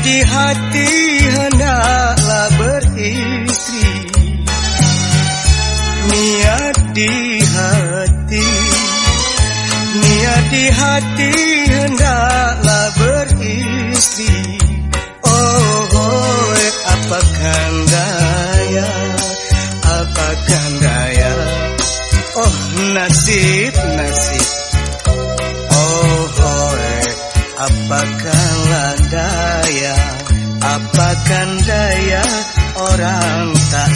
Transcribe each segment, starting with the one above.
di hati hendaklah beristri. Niat di hati. Niat di hati hendaklah beristri. Oh, oh apakan daya? Apakan daya? Oh nasib nasib. Oh, oh apakan daya Apakan daya orang tak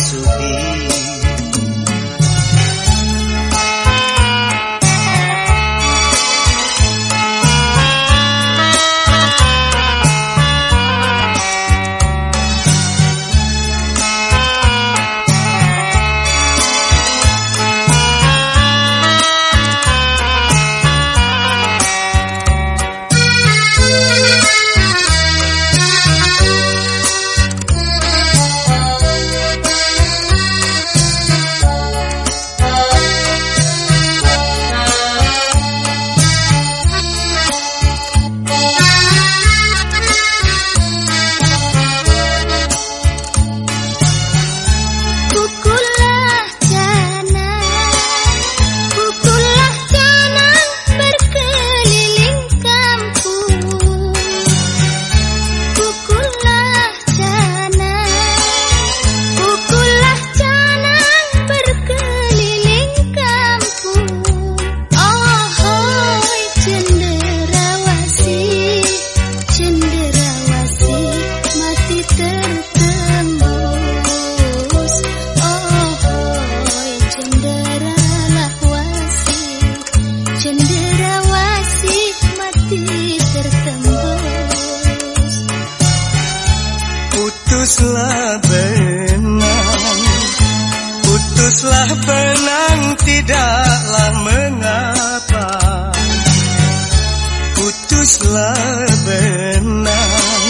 sudi Putuslah benang Putuslah benang Tidaklah mengapa. Putuslah benang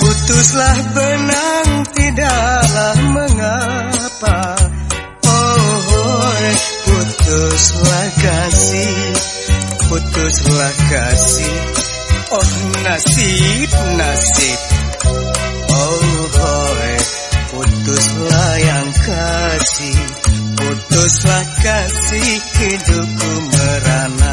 Putuslah benang Tidaklah mengapa. Oh, oh putuslah kasih Putuslah kasih. Oh nasib, nasib. Oh boy, putuslah yang kasih. Putuslah kasih hidupku merana